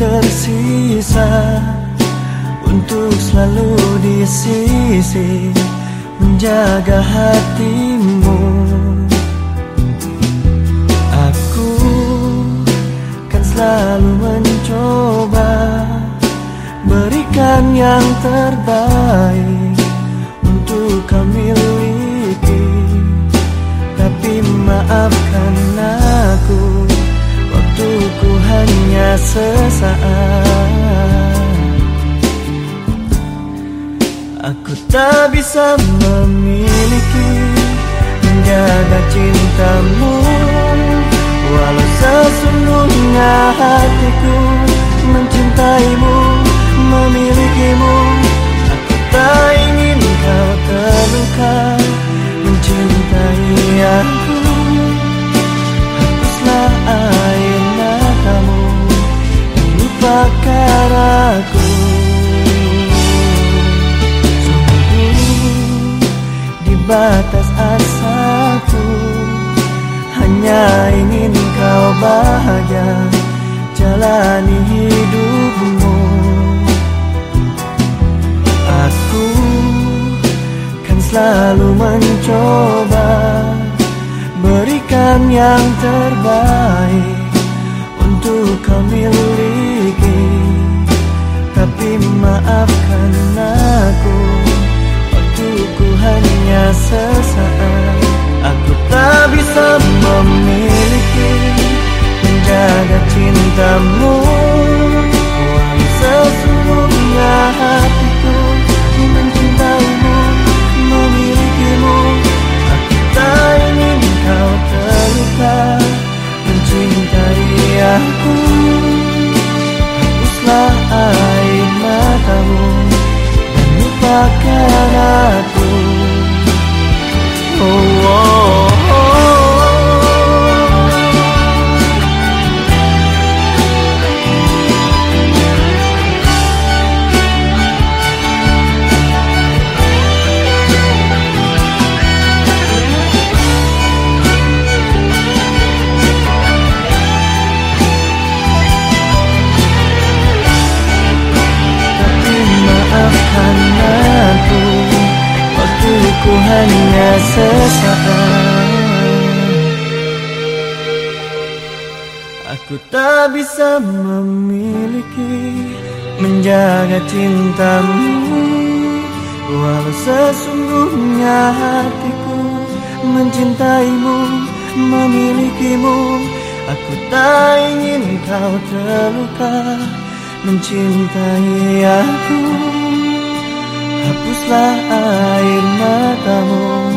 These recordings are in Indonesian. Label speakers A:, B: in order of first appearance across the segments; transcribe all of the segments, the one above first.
A: tersisa Untuk selalu di sisi Menjaga hatimu. Aku kan selalu mencoba Berikan yang terbaik Untuk kau miliki. Tapi maafkan sesaat. Aku tak bisa memiliki Menjaga cintamu. Walau sesungguhnya hatiku Mencintaimu Memilikimu Aku tak ingin kau terluka. Mencintai Lupakan aku. Batas asaku Hanya ingin kau bahagia Jalani hidupmu. Aku kan selalu mencoba Berikan yang terbaik Untuk kau miliki Tapi maafkan aku. Waktuku hanya sesaat Aku tak bisa memiliki Menjaga cintamu sesaat. Aku tak bisa memiliki Menjaga cintamu. Walau sesungguhnya hatiku Mencintaimu Memilikimu Aku tak ingin kau terluka Mencintai aku. Hapuslah air matamu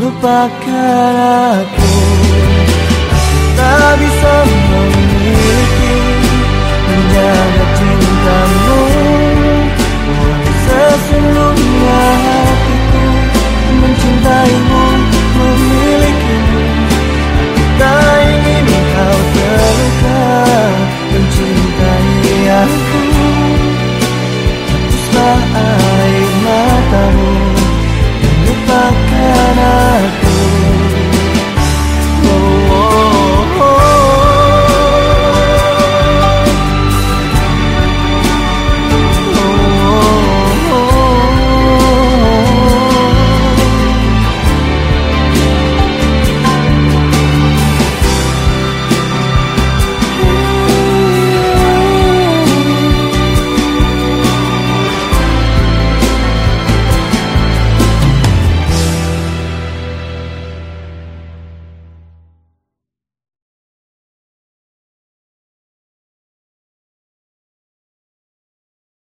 A: melupakan aku. Aku tak bisa memiliki Menjaga cintamu.